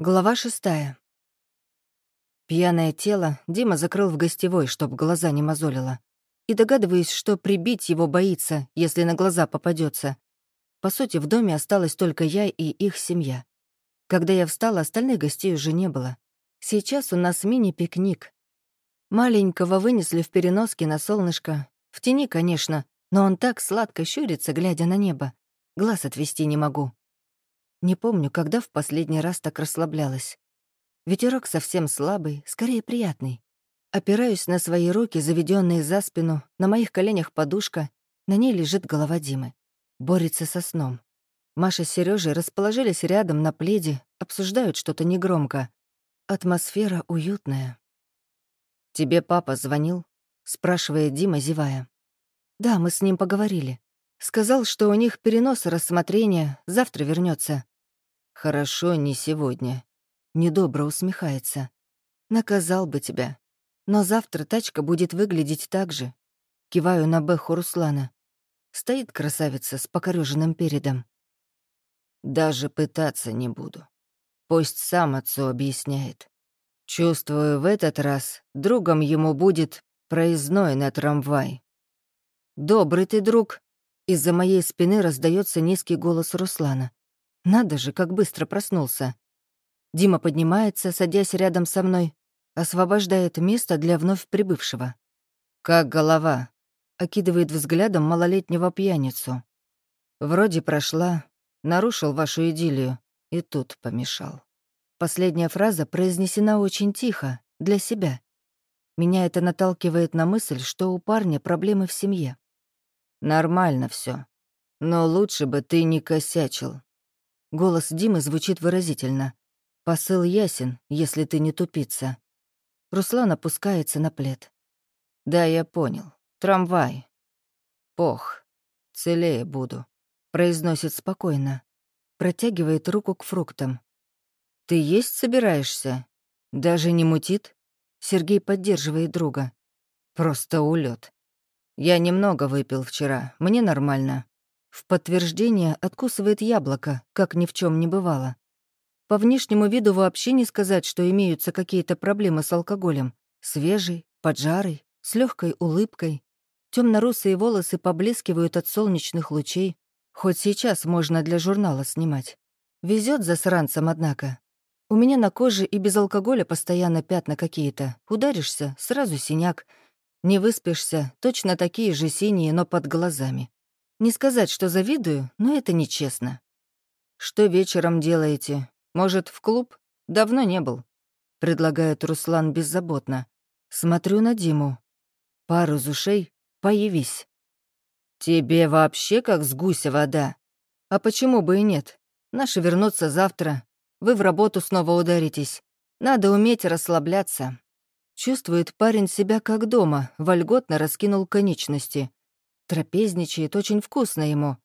Глава шестая. Пьяное тело Дима закрыл в гостевой, чтоб глаза не мозолило. И догадываясь, что прибить его боится, если на глаза попадется. По сути, в доме осталась только я и их семья. Когда я встала, остальных гостей уже не было. Сейчас у нас мини-пикник. Маленького вынесли в переноске на солнышко. В тени, конечно, но он так сладко щурится, глядя на небо. Глаз отвести не могу. Не помню, когда в последний раз так расслаблялась. Ветерок совсем слабый, скорее приятный. Опираюсь на свои руки, заведенные за спину, на моих коленях подушка, на ней лежит голова Димы. Борется со сном. Маша с Сережей расположились рядом на пледе, обсуждают что-то негромко. Атмосфера уютная. «Тебе папа звонил?» — спрашивает Дима, зевая. «Да, мы с ним поговорили. Сказал, что у них перенос рассмотрения, завтра вернется. «Хорошо, не сегодня». Недобро усмехается. «Наказал бы тебя. Но завтра тачка будет выглядеть так же». Киваю на Бэху Руслана. Стоит красавица с покорёженным передом. «Даже пытаться не буду. Пусть сам отцу объясняет. Чувствую, в этот раз другом ему будет проездной на трамвай». «Добрый ты друг!» Из-за моей спины раздается низкий голос Руслана. Надо же, как быстро проснулся. Дима поднимается, садясь рядом со мной, освобождает место для вновь прибывшего. «Как голова?» — окидывает взглядом малолетнего пьяницу. «Вроде прошла, нарушил вашу идиллию, и тут помешал». Последняя фраза произнесена очень тихо, для себя. Меня это наталкивает на мысль, что у парня проблемы в семье. «Нормально все, но лучше бы ты не косячил», Голос Димы звучит выразительно. Посыл ясен, если ты не тупица. Руслан опускается на плед. Да, я понял. Трамвай. Пох. Целее буду. Произносит спокойно. Протягивает руку к фруктам. Ты есть собираешься? Даже не мутит? Сергей поддерживает друга. Просто улет. Я немного выпил вчера. Мне нормально. В подтверждение откусывает яблоко, как ни в чем не бывало. По внешнему виду вообще не сказать, что имеются какие-то проблемы с алкоголем. Свежий, поджарый, с легкой улыбкой. Темно-русые волосы поблескивают от солнечных лучей. Хоть сейчас можно для журнала снимать. Везет засранцам, однако. У меня на коже и без алкоголя постоянно пятна какие-то. Ударишься — сразу синяк. Не выспишься — точно такие же синие, но под глазами. Не сказать, что завидую, но это нечестно. «Что вечером делаете? Может, в клуб? Давно не был», — предлагает Руслан беззаботно. Смотрю на Диму. Пару из ушей, появись. «Тебе вообще как с гуся вода. А почему бы и нет? Наши вернутся завтра. Вы в работу снова ударитесь. Надо уметь расслабляться». Чувствует парень себя как дома, вольготно раскинул конечности. Трапезничает очень вкусно ему.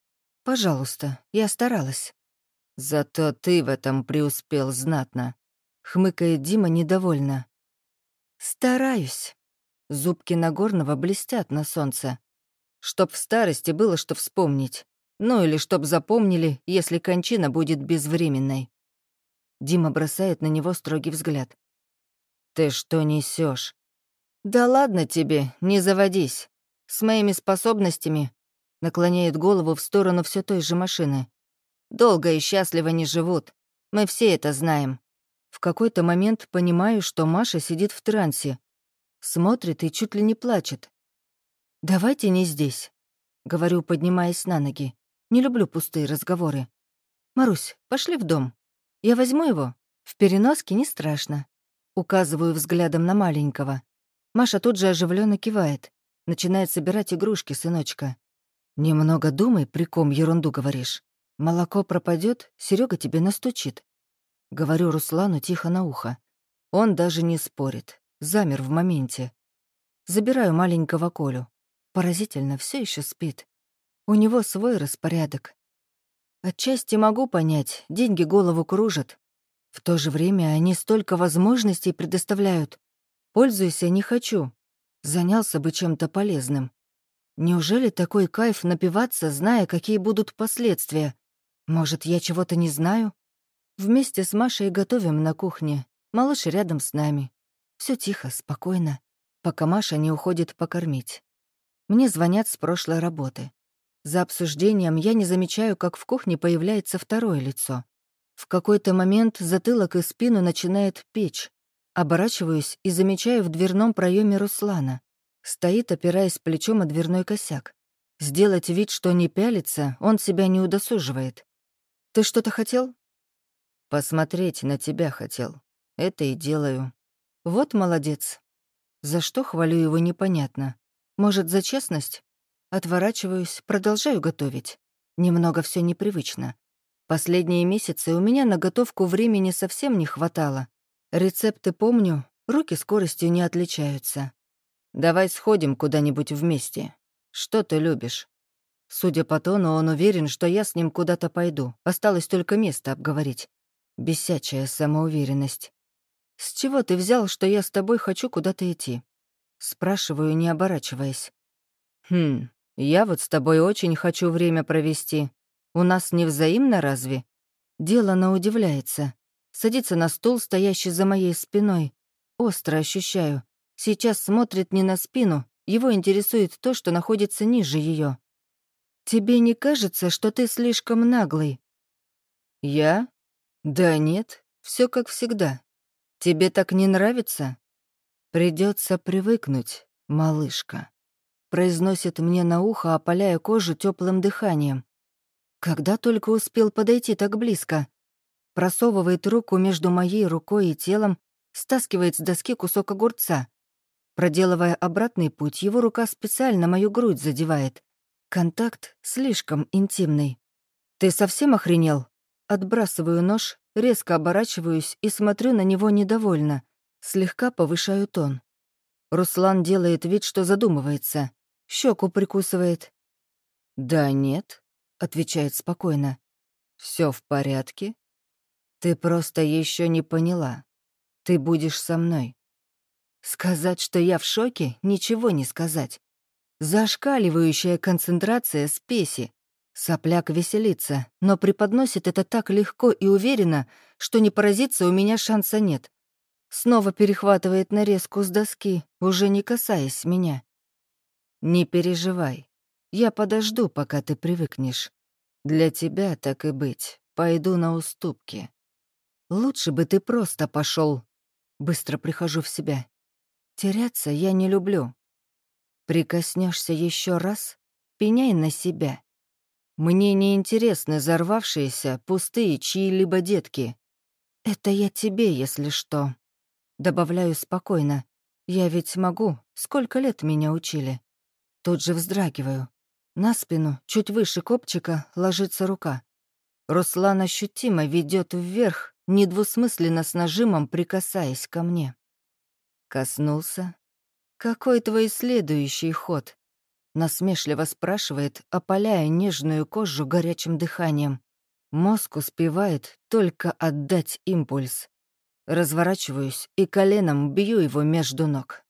Пожалуйста, я старалась. Зато ты в этом преуспел знатно. Хмыкает Дима недовольно. Стараюсь. Зубки Нагорного блестят на солнце. Чтоб в старости было что вспомнить. Ну или чтоб запомнили, если кончина будет безвременной. Дима бросает на него строгий взгляд. «Ты что несешь? «Да ладно тебе, не заводись. С моими способностями наклоняет голову в сторону все той же машины. Долго и счастливо не живут. Мы все это знаем. В какой-то момент понимаю, что Маша сидит в трансе. Смотрит и чуть ли не плачет. «Давайте не здесь», — говорю, поднимаясь на ноги. Не люблю пустые разговоры. «Марусь, пошли в дом. Я возьму его. В переноске не страшно». Указываю взглядом на маленького. Маша тут же оживленно кивает. Начинает собирать игрушки, сыночка. Немного думай, при ком ерунду говоришь. Молоко пропадет, Серега тебе настучит. Говорю Руслану тихо на ухо. Он даже не спорит. Замер в моменте. Забираю маленького Колю. Поразительно, все еще спит. У него свой распорядок. Отчасти могу понять, деньги голову кружат. В то же время они столько возможностей предоставляют. Пользуйся не хочу, занялся бы чем-то полезным. Неужели такой кайф напиваться, зная, какие будут последствия? Может, я чего-то не знаю? Вместе с Машей готовим на кухне. Малыш рядом с нами. Все тихо, спокойно, пока Маша не уходит покормить. Мне звонят с прошлой работы. За обсуждением я не замечаю, как в кухне появляется второе лицо. В какой-то момент затылок и спину начинает печь. Оборачиваюсь и замечаю в дверном проеме Руслана. Стоит, опираясь плечом о дверной косяк. Сделать вид, что не пялится, он себя не удосуживает. «Ты что-то хотел?» «Посмотреть на тебя хотел. Это и делаю». «Вот молодец». За что хвалю его непонятно. Может, за честность? Отворачиваюсь, продолжаю готовить. Немного все непривычно. Последние месяцы у меня на готовку времени совсем не хватало. Рецепты помню, руки скоростью не отличаются. Давай сходим куда-нибудь вместе. Что ты любишь? Судя по тону, он уверен, что я с ним куда-то пойду. Осталось только место обговорить. Бесячая самоуверенность. «С чего ты взял, что я с тобой хочу куда-то идти?» Спрашиваю, не оборачиваясь. «Хм, я вот с тобой очень хочу время провести. У нас не взаимно разве?» Делана удивляется. Садится на стул, стоящий за моей спиной. Остро ощущаю. Сейчас смотрит не на спину, его интересует то, что находится ниже ее. «Тебе не кажется, что ты слишком наглый?» «Я? Да нет, все как всегда. Тебе так не нравится?» Придется привыкнуть, малышка. Произносит мне на ухо, опаляя кожу теплым дыханием. Когда только успел подойти так близко. Просовывает руку между моей рукой и телом, стаскивает с доски кусок огурца. Проделывая обратный путь, его рука специально мою грудь задевает. Контакт слишком интимный. «Ты совсем охренел?» Отбрасываю нож, резко оборачиваюсь и смотрю на него недовольно. Слегка повышаю тон. Руслан делает вид, что задумывается. Щеку прикусывает. «Да нет», — отвечает спокойно. Все в порядке. Ты просто еще не поняла. Ты будешь со мной. Сказать, что я в шоке, ничего не сказать. Зашкаливающая концентрация спеси. Сопляк веселится, но преподносит это так легко и уверенно, что не поразиться у меня шанса нет. Снова перехватывает нарезку с доски, уже не касаясь меня. «Не переживай. Я подожду, пока ты привыкнешь. Для тебя, так и быть, пойду на уступки. Лучше бы ты просто пошел. Быстро прихожу в себя. Теряться я не люблю. Прикоснешься еще раз, пеняй на себя. Мне не интересны взорвавшиеся, пустые чьи-либо детки. Это я тебе, если что. Добавляю спокойно. Я ведь могу. Сколько лет меня учили? Тут же вздрагиваю. На спину, чуть выше копчика, ложится рука. Руслан ощутимо ведет вверх, недвусмысленно с нажимом прикасаясь ко мне. Коснулся. «Какой твой следующий ход?» Насмешливо спрашивает, опаляя нежную кожу горячим дыханием. Мозг успевает только отдать импульс. Разворачиваюсь и коленом бью его между ног.